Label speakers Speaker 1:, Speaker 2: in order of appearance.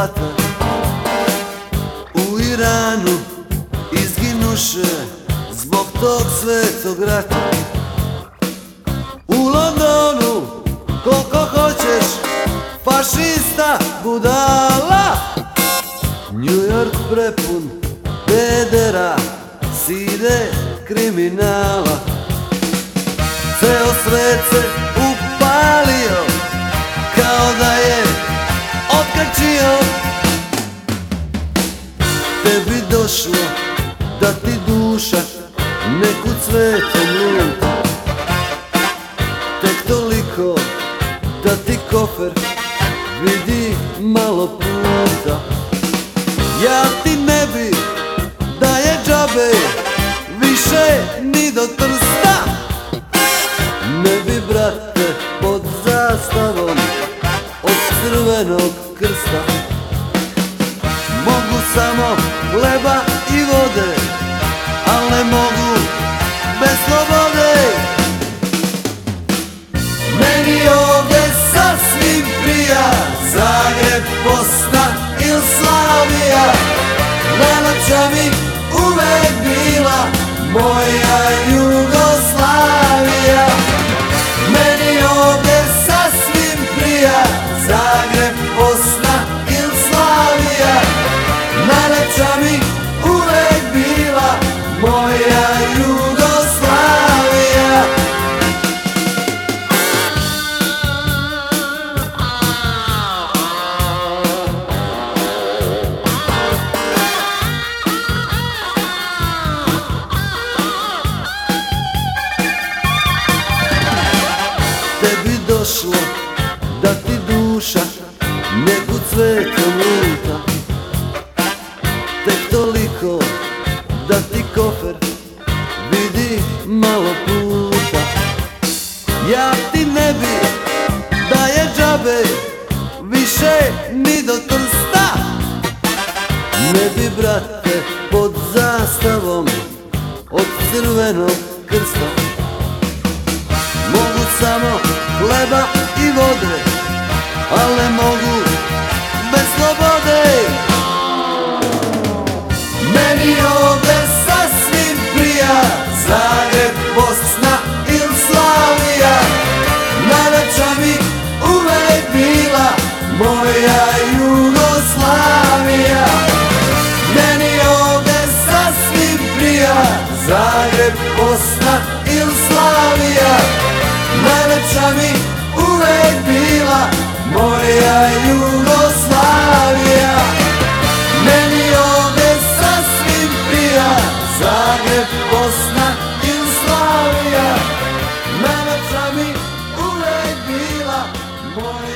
Speaker 1: Blata U Iranu izginuše zbog tog svetog rata. U Londonu koliko hoćeš fašista budala. New York prepun pedera, side kriminala. Ceo svet se upalio Tebi došlo da ti duša Neku cvetom luta Tek toliko da ti kofer Vidi malo puta. Ja ti ne bi da je džabe Više ni do trsta. Ne bi brate pod zastavom od crvenog krsta samo leba i vode, al ne mogu bez slobode. Meni ovdje sasvim prija Zagreb, Bosna il Slavija. Najlepša mi uvek bila moja došlo da ti duša neku cvetom luta. Tek toliko da ti kofer vidi malo puta. Ja ti ne bi da je džabe više ni do trsta Ne bi brate pod zastavom od crvenog krsta. Mogu samo hleba i vode Al ne mogu bez slobode. Meni ovdje sasvim prija Zagreb, Bosna il Slavija. Najlepša mi uvek bila Moja morning.